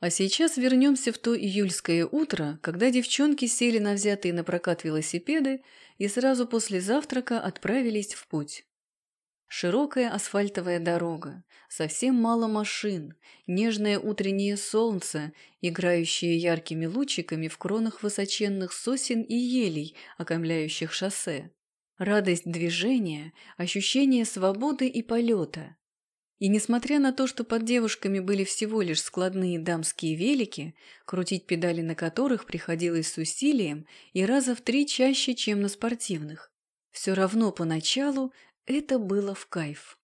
А сейчас вернемся в то июльское утро, когда девчонки сели на взятые на прокат велосипеды и сразу после завтрака отправились в путь. Широкая асфальтовая дорога, совсем мало машин, нежное утреннее солнце, играющее яркими лучиками в кронах высоченных сосен и елей, окаймляющих шоссе. Радость движения, ощущение свободы и полета. И несмотря на то, что под девушками были всего лишь складные дамские велики, крутить педали на которых приходилось с усилием и раза в три чаще, чем на спортивных, все равно поначалу это было в кайф.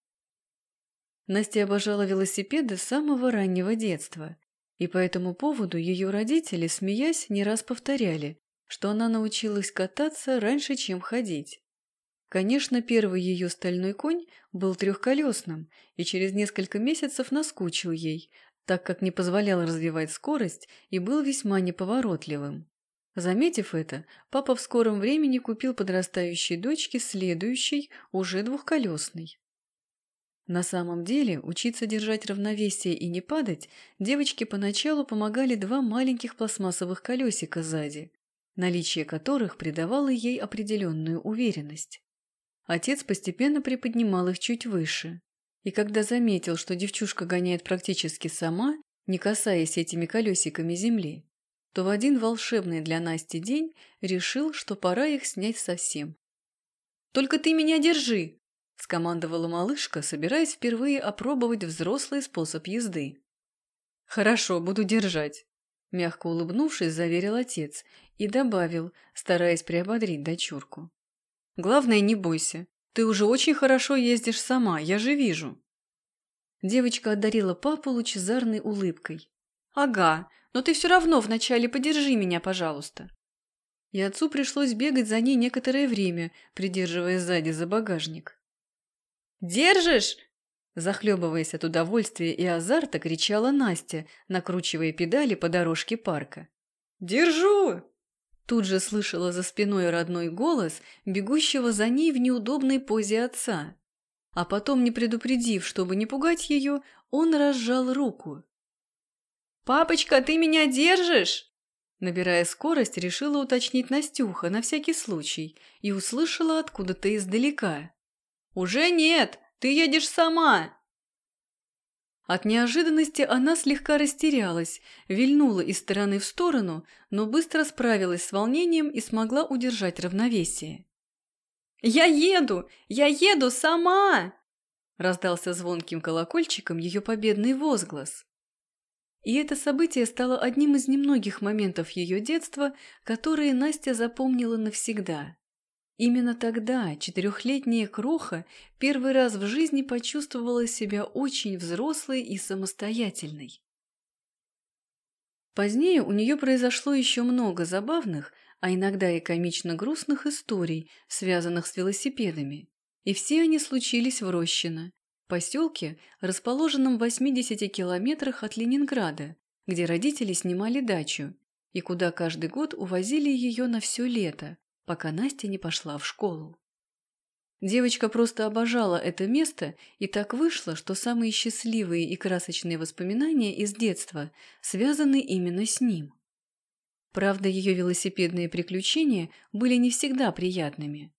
Настя обожала велосипеды с самого раннего детства, и по этому поводу ее родители, смеясь, не раз повторяли, что она научилась кататься раньше, чем ходить. Конечно, первый ее стальной конь был трехколесным и через несколько месяцев наскучил ей, так как не позволял развивать скорость и был весьма неповоротливым. Заметив это, папа в скором времени купил подрастающей дочке следующий, уже двухколесный. На самом деле, учиться держать равновесие и не падать, девочке поначалу помогали два маленьких пластмассовых колесика сзади, наличие которых придавало ей определенную уверенность. Отец постепенно приподнимал их чуть выше. И когда заметил, что девчушка гоняет практически сама, не касаясь этими колесиками земли, то в один волшебный для Насти день решил, что пора их снять совсем. «Только ты меня держи!» – скомандовала малышка, собираясь впервые опробовать взрослый способ езды. «Хорошо, буду держать», – мягко улыбнувшись, заверил отец и добавил, стараясь приободрить дочурку. Главное, не бойся. Ты уже очень хорошо ездишь сама, я же вижу». Девочка одарила папу лучезарной улыбкой. «Ага, но ты все равно вначале подержи меня, пожалуйста». И отцу пришлось бегать за ней некоторое время, придерживая сзади за багажник. «Держишь?» Захлебываясь от удовольствия и азарта, кричала Настя, накручивая педали по дорожке парка. «Держу!» Тут же слышала за спиной родной голос, бегущего за ней в неудобной позе отца. А потом, не предупредив, чтобы не пугать ее, он разжал руку. «Папочка, ты меня держишь?» Набирая скорость, решила уточнить Настюха на всякий случай и услышала откуда-то издалека. «Уже нет, ты едешь сама!» От неожиданности она слегка растерялась, вильнула из стороны в сторону, но быстро справилась с волнением и смогла удержать равновесие. «Я еду! Я еду сама!» Раздался звонким колокольчиком ее победный возглас. И это событие стало одним из немногих моментов ее детства, которые Настя запомнила навсегда. Именно тогда четырехлетняя Кроха первый раз в жизни почувствовала себя очень взрослой и самостоятельной. Позднее у нее произошло еще много забавных, а иногда и комично грустных историй, связанных с велосипедами. И все они случились в Рощино, поселке, расположенном в 80 километрах от Ленинграда, где родители снимали дачу, и куда каждый год увозили ее на все лето, пока Настя не пошла в школу. Девочка просто обожала это место, и так вышло, что самые счастливые и красочные воспоминания из детства связаны именно с ним. Правда, ее велосипедные приключения были не всегда приятными.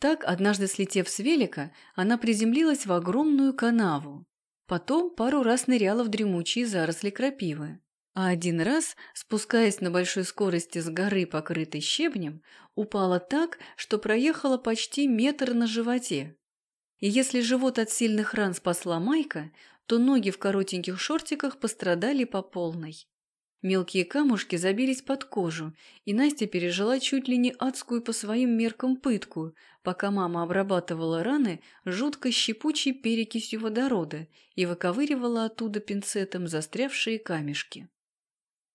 Так, однажды слетев с велика, она приземлилась в огромную канаву. Потом пару раз ныряла в дремучие заросли крапивы. А один раз, спускаясь на большой скорости с горы, покрытой щебнем, упала так, что проехала почти метр на животе. И если живот от сильных ран спасла майка, то ноги в коротеньких шортиках пострадали по полной. Мелкие камушки забились под кожу, и Настя пережила чуть ли не адскую по своим меркам пытку, пока мама обрабатывала раны жутко щепучей перекисью водорода и выковыривала оттуда пинцетом застрявшие камешки.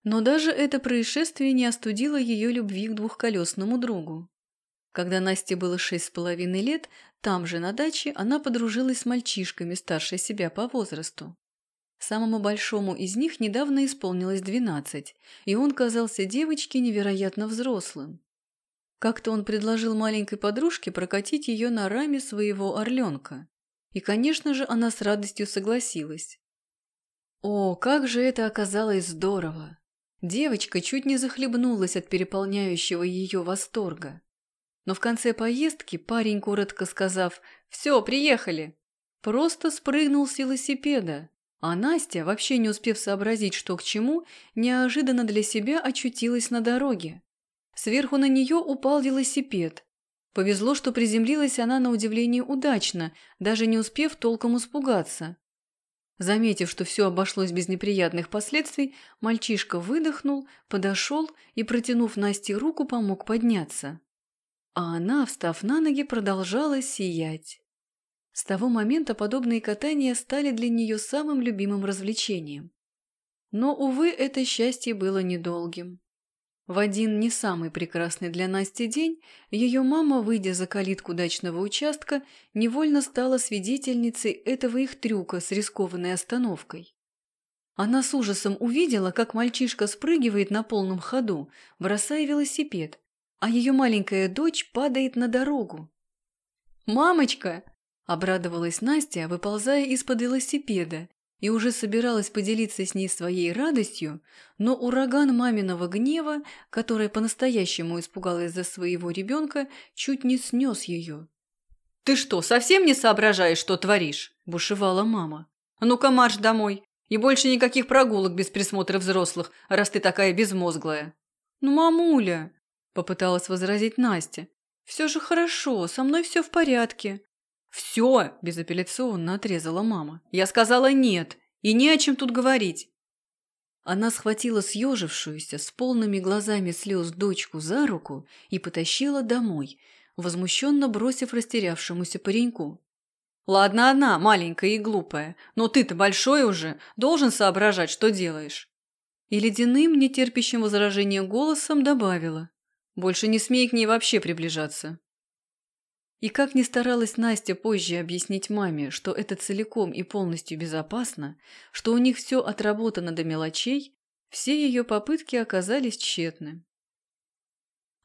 Но даже это происшествие не остудило ее любви к двухколесному другу. Когда Насте было шесть с половиной лет, там же на даче она подружилась с мальчишками старше себя по возрасту. Самому большому из них недавно исполнилось двенадцать, и он казался девочке невероятно взрослым. Как-то он предложил маленькой подружке прокатить ее на раме своего орленка. И, конечно же, она с радостью согласилась. О, как же это оказалось здорово! Девочка чуть не захлебнулась от переполняющего ее восторга. Но в конце поездки парень, коротко сказав «Все, приехали!», просто спрыгнул с велосипеда, а Настя, вообще не успев сообразить, что к чему, неожиданно для себя очутилась на дороге. Сверху на нее упал велосипед. Повезло, что приземлилась она на удивление удачно, даже не успев толком испугаться. Заметив, что все обошлось без неприятных последствий, мальчишка выдохнул, подошел и, протянув Насте руку, помог подняться. А она, встав на ноги, продолжала сиять. С того момента подобные катания стали для нее самым любимым развлечением. Но, увы, это счастье было недолгим. В один не самый прекрасный для Насти день ее мама, выйдя за калитку дачного участка, невольно стала свидетельницей этого их трюка с рискованной остановкой. Она с ужасом увидела, как мальчишка спрыгивает на полном ходу, бросая велосипед, а ее маленькая дочь падает на дорогу. «Мамочка!» – обрадовалась Настя, выползая из-под велосипеда и уже собиралась поделиться с ней своей радостью, но ураган маминого гнева, которая по-настоящему испугалась за своего ребенка, чуть не снес ее. «Ты что, совсем не соображаешь, что творишь?» – бушевала мама. «А ну-ка марш домой, и больше никаких прогулок без присмотра взрослых, раз ты такая безмозглая». «Ну, мамуля!» – попыталась возразить Настя. «Все же хорошо, со мной все в порядке. «Все!» – безапелляционно отрезала мама. «Я сказала нет, и не о чем тут говорить!» Она схватила съежившуюся, с полными глазами слез дочку за руку и потащила домой, возмущенно бросив растерявшемуся пареньку. «Ладно она, маленькая и глупая, но ты-то большой уже, должен соображать, что делаешь». И ледяным, нетерпящим возражения голосом добавила. «Больше не смей к ней вообще приближаться». И как ни старалась Настя позже объяснить маме, что это целиком и полностью безопасно, что у них все отработано до мелочей, все ее попытки оказались тщетны.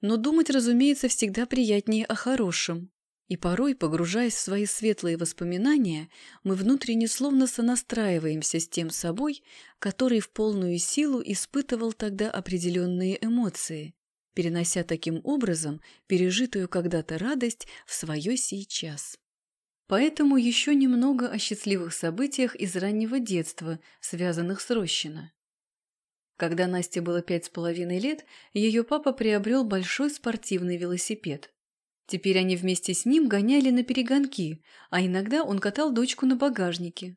Но думать, разумеется, всегда приятнее о хорошем. И порой, погружаясь в свои светлые воспоминания, мы внутренне словно сонастраиваемся с тем собой, который в полную силу испытывал тогда определенные эмоции, перенося таким образом пережитую когда-то радость в свое сейчас. Поэтому еще немного о счастливых событиях из раннего детства, связанных с Рощино. Когда Насте было пять с половиной лет, ее папа приобрел большой спортивный велосипед. Теперь они вместе с ним гоняли на перегонки, а иногда он катал дочку на багажнике.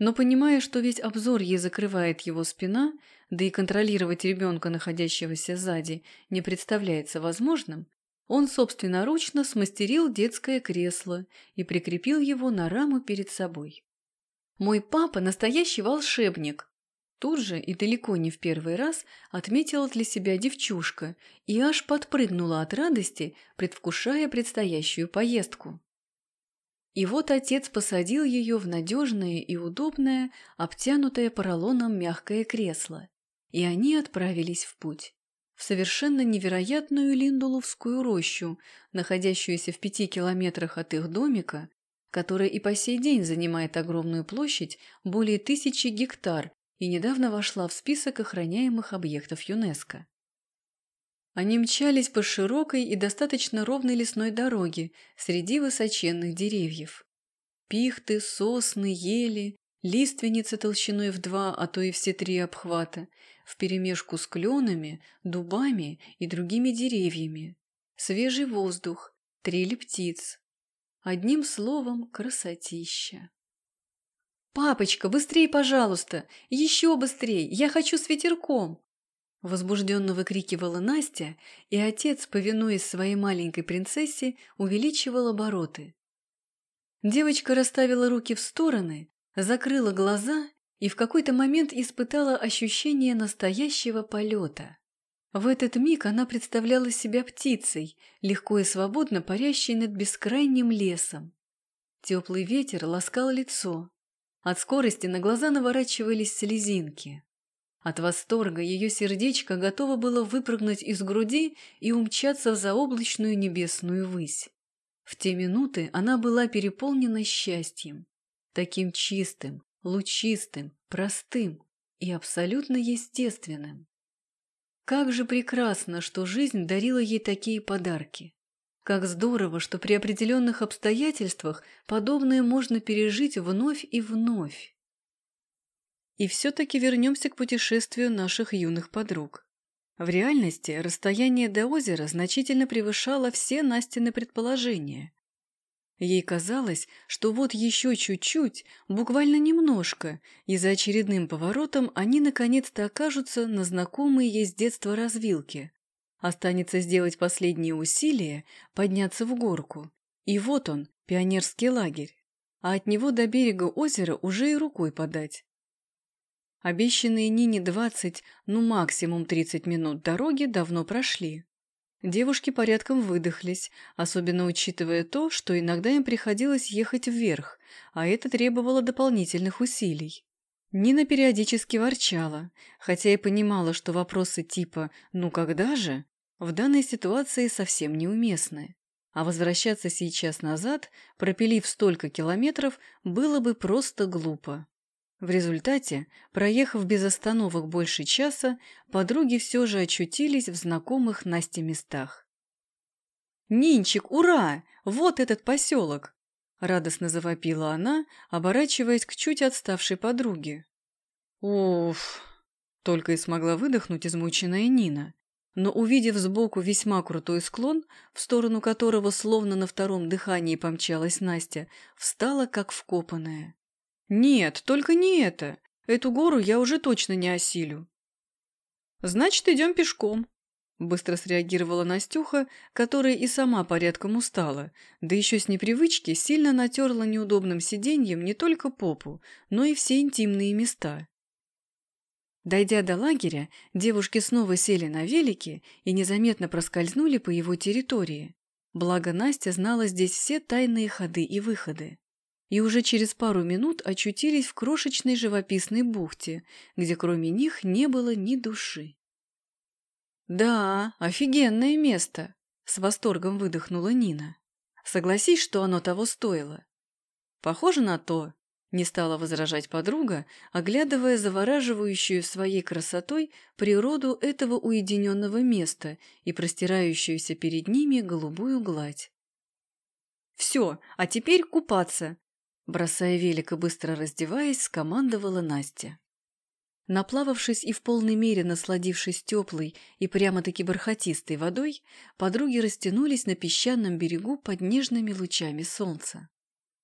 Но понимая, что весь обзор ей закрывает его спина, да и контролировать ребенка, находящегося сзади, не представляется возможным, он собственноручно смастерил детское кресло и прикрепил его на раму перед собой. «Мой папа – настоящий волшебник!» Тут же и далеко не в первый раз отметила для себя девчушка и аж подпрыгнула от радости, предвкушая предстоящую поездку. И вот отец посадил ее в надежное и удобное, обтянутое поролоном мягкое кресло, и они отправились в путь. В совершенно невероятную Линдуловскую рощу, находящуюся в пяти километрах от их домика, которая и по сей день занимает огромную площадь, более тысячи гектар, и недавно вошла в список охраняемых объектов ЮНЕСКО. Они мчались по широкой и достаточно ровной лесной дороге среди высоченных деревьев. Пихты, сосны, ели, лиственницы толщиной в два, а то и все три обхвата, вперемешку с кленами, дубами и другими деревьями. Свежий воздух, трели птиц. Одним словом, красотища. «Папочка, быстрее, пожалуйста! Еще быстрее! Я хочу с ветерком!» Возбужденно выкрикивала Настя, и отец, повинуясь своей маленькой принцессе, увеличивал обороты. Девочка расставила руки в стороны, закрыла глаза и в какой-то момент испытала ощущение настоящего полета. В этот миг она представляла себя птицей, легко и свободно парящей над бескрайним лесом. Теплый ветер ласкал лицо. От скорости на глаза наворачивались слезинки. От восторга ее сердечко готово было выпрыгнуть из груди и умчаться в заоблачную небесную высь. В те минуты она была переполнена счастьем, таким чистым, лучистым, простым и абсолютно естественным. Как же прекрасно, что жизнь дарила ей такие подарки. Как здорово, что при определенных обстоятельствах подобное можно пережить вновь и вновь. И все-таки вернемся к путешествию наших юных подруг. В реальности расстояние до озера значительно превышало все Настины предположения. Ей казалось, что вот еще чуть-чуть, буквально немножко, и за очередным поворотом они наконец-то окажутся на знакомой ей с детства развилке. Останется сделать последние усилия, подняться в горку. И вот он, пионерский лагерь. А от него до берега озера уже и рукой подать. Обещанные Нине 20, ну максимум 30 минут дороги давно прошли. Девушки порядком выдохлись, особенно учитывая то, что иногда им приходилось ехать вверх, а это требовало дополнительных усилий. Нина периодически ворчала, хотя и понимала, что вопросы типа «ну когда же?» в данной ситуации совсем неуместны. А возвращаться сейчас назад, пропилив столько километров, было бы просто глупо. В результате, проехав без остановок больше часа, подруги все же очутились в знакомых Насте местах. «Нинчик, ура! Вот этот поселок!» – радостно завопила она, оборачиваясь к чуть отставшей подруге. «Уф!» – только и смогла выдохнуть измученная Нина. Но, увидев сбоку весьма крутой склон, в сторону которого словно на втором дыхании помчалась Настя, встала как вкопанная. «Нет, только не это. Эту гору я уже точно не осилю». «Значит, идем пешком», – быстро среагировала Настюха, которая и сама порядком устала, да еще с непривычки сильно натерла неудобным сиденьем не только попу, но и все интимные места. Дойдя до лагеря, девушки снова сели на велики и незаметно проскользнули по его территории. Благо Настя знала здесь все тайные ходы и выходы и уже через пару минут очутились в крошечной живописной бухте, где кроме них не было ни души. «Да, офигенное место!» – с восторгом выдохнула Нина. «Согласись, что оно того стоило?» «Похоже на то», – не стала возражать подруга, оглядывая завораживающую своей красотой природу этого уединенного места и простирающуюся перед ними голубую гладь. «Все, а теперь купаться!» Бросая велик и быстро раздеваясь, скомандовала Настя. Наплававшись и в полной мере насладившись теплой и прямо-таки бархатистой водой, подруги растянулись на песчаном берегу под нежными лучами солнца.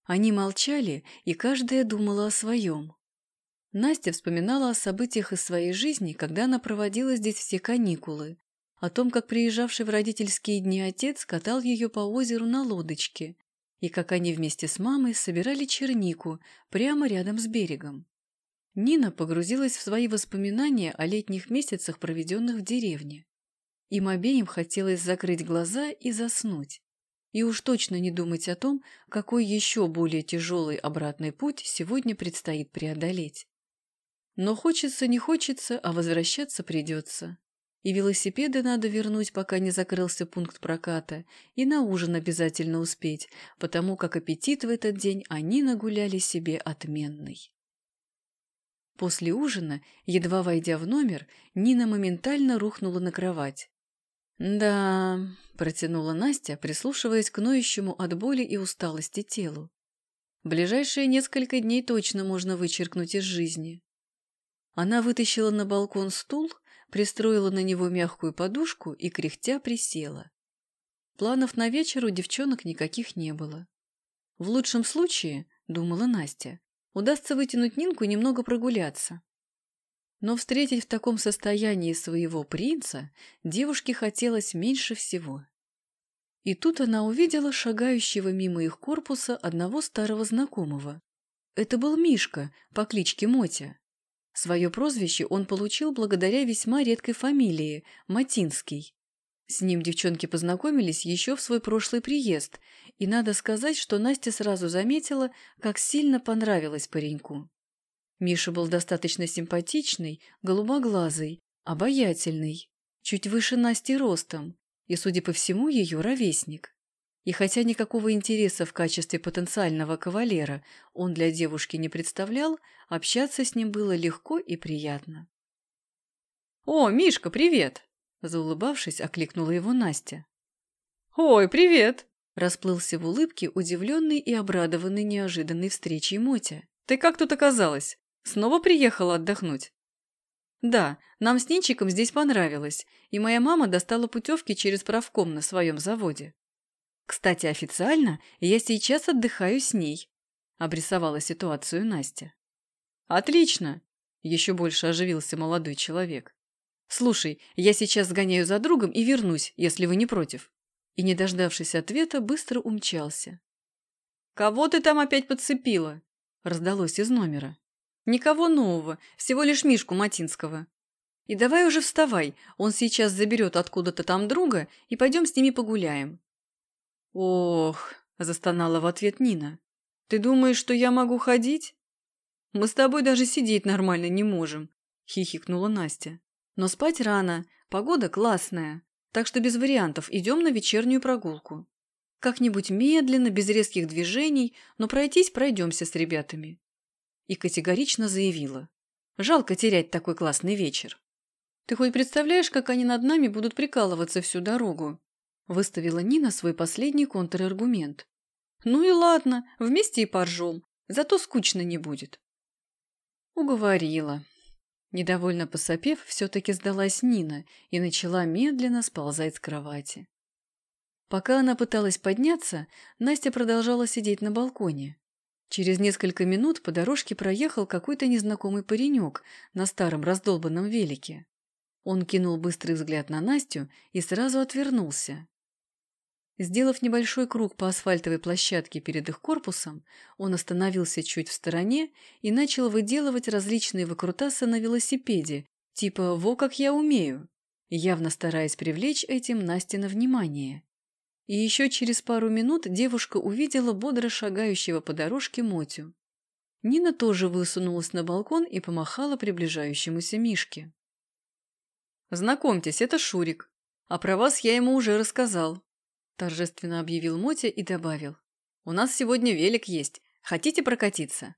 Они молчали, и каждая думала о своем. Настя вспоминала о событиях из своей жизни, когда она проводила здесь все каникулы, о том, как приезжавший в родительские дни отец катал ее по озеру на лодочке, и как они вместе с мамой собирали чернику прямо рядом с берегом. Нина погрузилась в свои воспоминания о летних месяцах, проведенных в деревне. Им обеим хотелось закрыть глаза и заснуть. И уж точно не думать о том, какой еще более тяжелый обратный путь сегодня предстоит преодолеть. Но хочется не хочется, а возвращаться придется. И велосипеды надо вернуть, пока не закрылся пункт проката, и на ужин обязательно успеть, потому как аппетит в этот день они нагуляли себе отменный. После ужина, едва войдя в номер, Нина моментально рухнула на кровать. «Да», – протянула Настя, прислушиваясь к ноющему от боли и усталости телу. «Ближайшие несколько дней точно можно вычеркнуть из жизни». Она вытащила на балкон стул пристроила на него мягкую подушку и кряхтя присела. Планов на вечер у девчонок никаких не было. В лучшем случае, думала Настя, удастся вытянуть Нинку и немного прогуляться. Но встретить в таком состоянии своего принца девушке хотелось меньше всего. И тут она увидела шагающего мимо их корпуса одного старого знакомого. Это был Мишка по кличке Мотя. Свое прозвище он получил благодаря весьма редкой фамилии – Матинский. С ним девчонки познакомились еще в свой прошлый приезд, и надо сказать, что Настя сразу заметила, как сильно понравилась пареньку. Миша был достаточно симпатичный, голубоглазый, обаятельный, чуть выше Насти ростом, и, судя по всему, ее ровесник. И хотя никакого интереса в качестве потенциального кавалера он для девушки не представлял, общаться с ним было легко и приятно. «О, Мишка, привет!» Заулыбавшись, окликнула его Настя. «Ой, привет!» Расплылся в улыбке, удивленный и обрадованный неожиданной встречей Мотя. «Ты как тут оказалась? Снова приехала отдохнуть?» «Да, нам с Нинчиком здесь понравилось, и моя мама достала путевки через правком на своем заводе. Кстати, официально я сейчас отдыхаю с ней», – обрисовала ситуацию Настя. «Отлично!» – еще больше оживился молодой человек. «Слушай, я сейчас сгоняю за другом и вернусь, если вы не против» и, не дождавшись ответа, быстро умчался. «Кого ты там опять подцепила?» – раздалось из номера. «Никого нового, всего лишь Мишку Матинского. И давай уже вставай, он сейчас заберет откуда-то там друга, и пойдем с ними погуляем». «Ох», – застонала в ответ Нина, – «ты думаешь, что я могу ходить?» «Мы с тобой даже сидеть нормально не можем», – хихикнула Настя. «Но спать рано, погода классная. Так что без вариантов идем на вечернюю прогулку. Как-нибудь медленно, без резких движений, но пройтись пройдемся с ребятами. И категорично заявила. Жалко терять такой классный вечер. Ты хоть представляешь, как они над нами будут прикалываться всю дорогу? Выставила Нина свой последний контраргумент. Ну и ладно, вместе и поржем, зато скучно не будет. Уговорила. Недовольно посопев, все-таки сдалась Нина и начала медленно сползать с кровати. Пока она пыталась подняться, Настя продолжала сидеть на балконе. Через несколько минут по дорожке проехал какой-то незнакомый паренек на старом раздолбанном велике. Он кинул быстрый взгляд на Настю и сразу отвернулся. Сделав небольшой круг по асфальтовой площадке перед их корпусом, он остановился чуть в стороне и начал выделывать различные выкрутасы на велосипеде, типа «во как я умею», явно стараясь привлечь этим Насте на внимание. И еще через пару минут девушка увидела бодро шагающего по дорожке Мотю. Нина тоже высунулась на балкон и помахала приближающемуся Мишке. «Знакомьтесь, это Шурик. А про вас я ему уже рассказал. Торжественно объявил Мотя и добавил. «У нас сегодня велик есть. Хотите прокатиться?»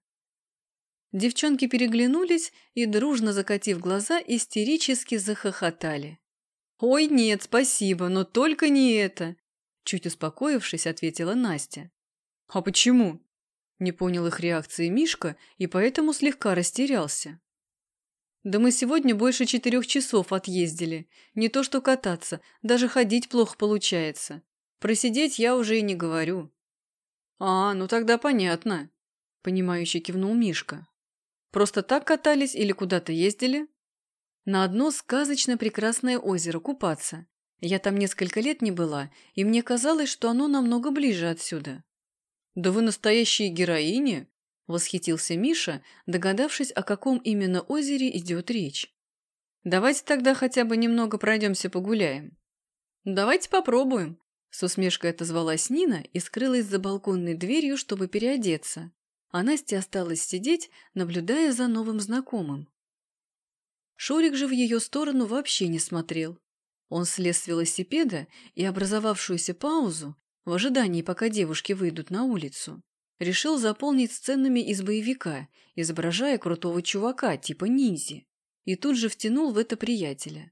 Девчонки переглянулись и, дружно закатив глаза, истерически захохотали. «Ой, нет, спасибо, но только не это!» Чуть успокоившись, ответила Настя. «А почему?» Не понял их реакции Мишка и поэтому слегка растерялся. «Да мы сегодня больше четырех часов отъездили. Не то что кататься, даже ходить плохо получается. Просидеть я уже и не говорю. А, ну тогда понятно, понимающе кивнул Мишка. Просто так катались или куда-то ездили? На одно сказочно прекрасное озеро купаться. Я там несколько лет не была, и мне казалось, что оно намного ближе отсюда. Да вы настоящие героини, восхитился Миша, догадавшись, о каком именно озере идет речь. Давайте тогда хотя бы немного пройдемся погуляем. Давайте попробуем, с усмешкой отозвалась Нина и скрылась за балконной дверью, чтобы переодеться. А Настя осталась сидеть, наблюдая за новым знакомым. Шурик же в ее сторону вообще не смотрел. Он слез с велосипеда и образовавшуюся паузу, в ожидании, пока девушки выйдут на улицу, решил заполнить сценами из боевика, изображая крутого чувака типа ниндзи, и тут же втянул в это приятеля.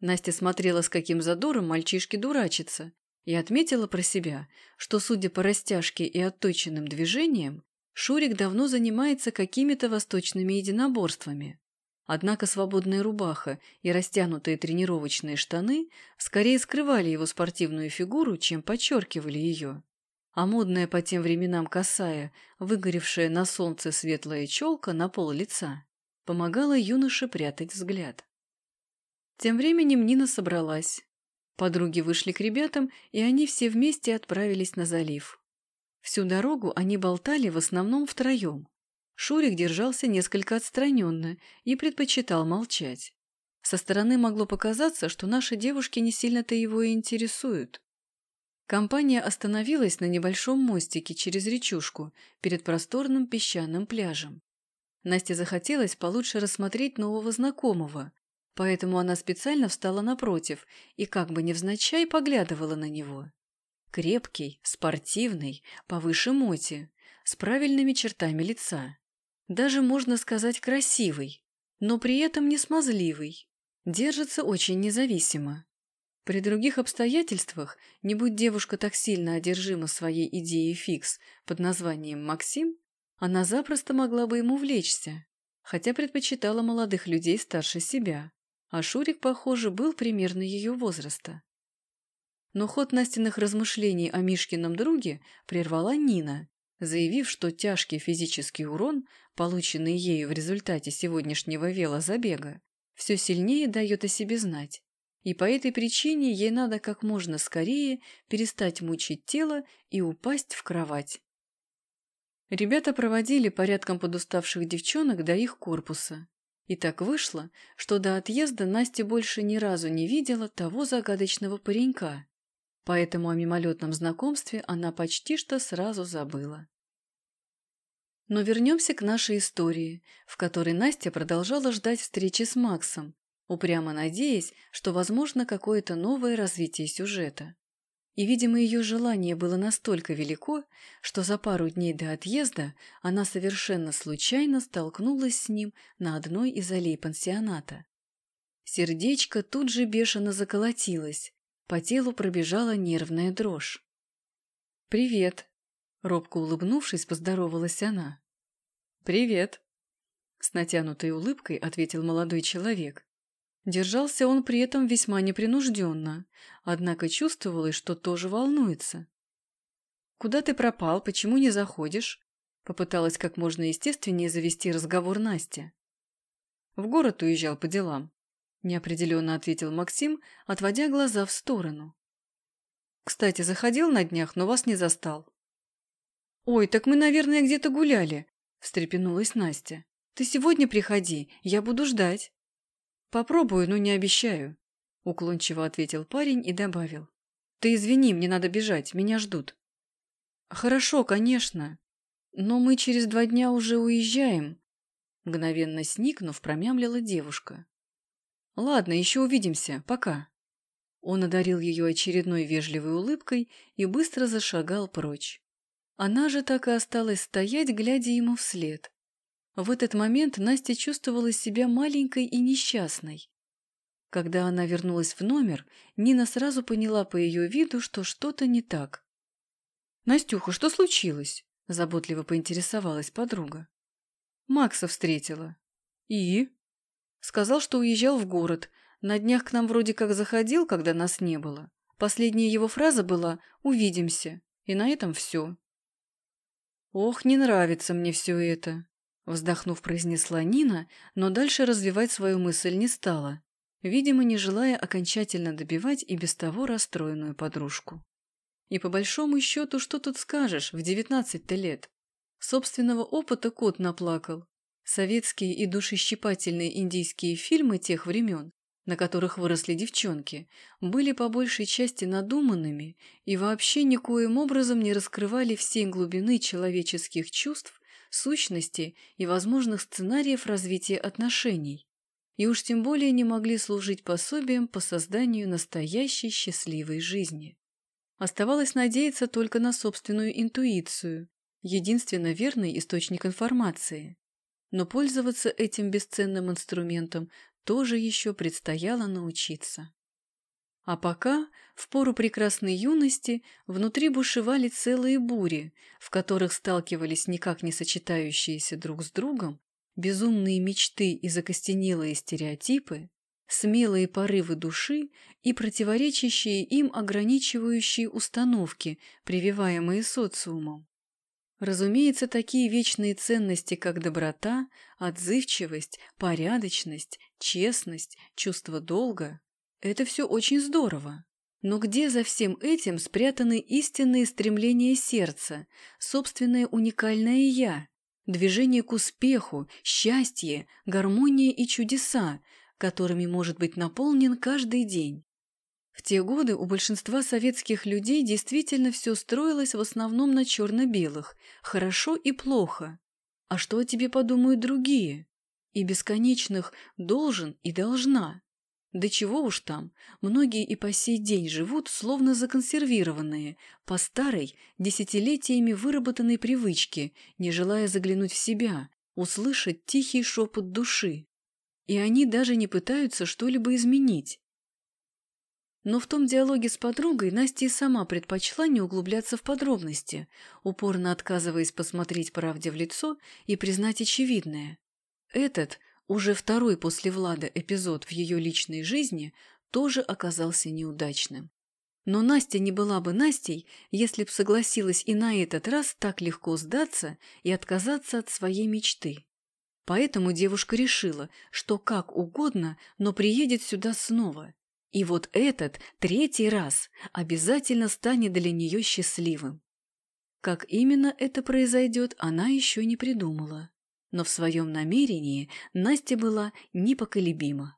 Настя смотрела, с каким задором мальчишки дурачатся, и отметила про себя, что, судя по растяжке и отточенным движениям, Шурик давно занимается какими-то восточными единоборствами. Однако свободная рубаха и растянутые тренировочные штаны скорее скрывали его спортивную фигуру, чем подчеркивали ее. А модная по тем временам косая, выгоревшая на солнце светлая челка на пол лица, помогала юноше прятать взгляд. Тем временем Нина собралась, Подруги вышли к ребятам, и они все вместе отправились на залив. Всю дорогу они болтали в основном втроем. Шурик держался несколько отстраненно и предпочитал молчать. Со стороны могло показаться, что наши девушки не сильно-то его и интересуют. Компания остановилась на небольшом мостике через речушку перед просторным песчаным пляжем. Насте захотелось получше рассмотреть нового знакомого, Поэтому она специально встала напротив и как бы невзначай поглядывала на него. Крепкий, спортивный, повыше моти, с правильными чертами лица. Даже, можно сказать, красивый, но при этом не смазливый. Держится очень независимо. При других обстоятельствах, не будь девушка так сильно одержима своей идеей фикс под названием Максим, она запросто могла бы ему влечься, хотя предпочитала молодых людей старше себя, а Шурик, похоже, был примерно ее возраста. Но ход Настиных размышлений о Мишкином друге прервала Нина, заявив, что тяжкий физический урон, полученный ею в результате сегодняшнего велозабега, все сильнее дает о себе знать. И по этой причине ей надо как можно скорее перестать мучить тело и упасть в кровать. Ребята проводили порядком подуставших девчонок до их корпуса. И так вышло, что до отъезда Настя больше ни разу не видела того загадочного паренька. Поэтому о мимолетном знакомстве она почти что сразу забыла. Но вернемся к нашей истории, в которой Настя продолжала ждать встречи с Максом, упрямо надеясь, что возможно какое-то новое развитие сюжета. И, видимо, ее желание было настолько велико, что за пару дней до отъезда она совершенно случайно столкнулась с ним на одной из аллей пансионата. Сердечко тут же бешено заколотилось, по телу пробежала нервная дрожь. «Привет!» — робко улыбнувшись, поздоровалась она. «Привет!» С натянутой улыбкой ответил молодой человек. Держался он при этом весьма непринужденно, однако чувствовалось, что тоже волнуется. «Куда ты пропал? Почему не заходишь?» Попыталась как можно естественнее завести разговор Настя. «В город уезжал по делам», – неопределенно ответил Максим, отводя глаза в сторону. «Кстати, заходил на днях, но вас не застал». «Ой, так мы, наверное, где-то гуляли встрепенулась Настя. «Ты сегодня приходи, я буду ждать». «Попробую, но не обещаю», – уклончиво ответил парень и добавил. «Ты извини, мне надо бежать, меня ждут». «Хорошо, конечно, но мы через два дня уже уезжаем», – мгновенно сникнув, промямлила девушка. «Ладно, еще увидимся, пока». Он одарил ее очередной вежливой улыбкой и быстро зашагал прочь. Она же так и осталась стоять, глядя ему вслед. В этот момент Настя чувствовала себя маленькой и несчастной. Когда она вернулась в номер, Нина сразу поняла по ее виду, что что-то не так. «Настюха, что случилось?» – заботливо поинтересовалась подруга. Макса встретила. «И?» Сказал, что уезжал в город. На днях к нам вроде как заходил, когда нас не было. Последняя его фраза была «Увидимся». И на этом все. «Ох, не нравится мне все это», – вздохнув, произнесла Нина, но дальше развивать свою мысль не стала, видимо, не желая окончательно добивать и без того расстроенную подружку. И по большому счету, что тут скажешь, в девятнадцать-то лет? Собственного опыта кот наплакал. Советские и душещипательные индийские фильмы тех времен на которых выросли девчонки, были по большей части надуманными и вообще никоим образом не раскрывали всей глубины человеческих чувств, сущности и возможных сценариев развития отношений, и уж тем более не могли служить пособием по созданию настоящей счастливой жизни. Оставалось надеяться только на собственную интуицию, единственно верный источник информации. Но пользоваться этим бесценным инструментом тоже еще предстояло научиться. А пока, в пору прекрасной юности, внутри бушевали целые бури, в которых сталкивались никак не сочетающиеся друг с другом безумные мечты и закостенелые стереотипы, смелые порывы души и противоречащие им ограничивающие установки, прививаемые социумом. Разумеется, такие вечные ценности, как доброта, отзывчивость, порядочность, честность, чувство долга – это все очень здорово. Но где за всем этим спрятаны истинные стремления сердца, собственное уникальное «я», движение к успеху, счастье, гармония и чудеса, которыми может быть наполнен каждый день? В те годы у большинства советских людей действительно все строилось в основном на черно-белых, хорошо и плохо. А что о тебе подумают другие? И бесконечных «должен» и «должна». Да чего уж там, многие и по сей день живут словно законсервированные, по старой, десятилетиями выработанной привычке, не желая заглянуть в себя, услышать тихий шепот души. И они даже не пытаются что-либо изменить. Но в том диалоге с подругой Настя и сама предпочла не углубляться в подробности, упорно отказываясь посмотреть правде в лицо и признать очевидное. Этот, уже второй после Влада эпизод в ее личной жизни, тоже оказался неудачным. Но Настя не была бы Настей, если б согласилась и на этот раз так легко сдаться и отказаться от своей мечты. Поэтому девушка решила, что как угодно, но приедет сюда снова. И вот этот, третий раз, обязательно станет для нее счастливым. Как именно это произойдет, она еще не придумала. Но в своем намерении Настя была непоколебима.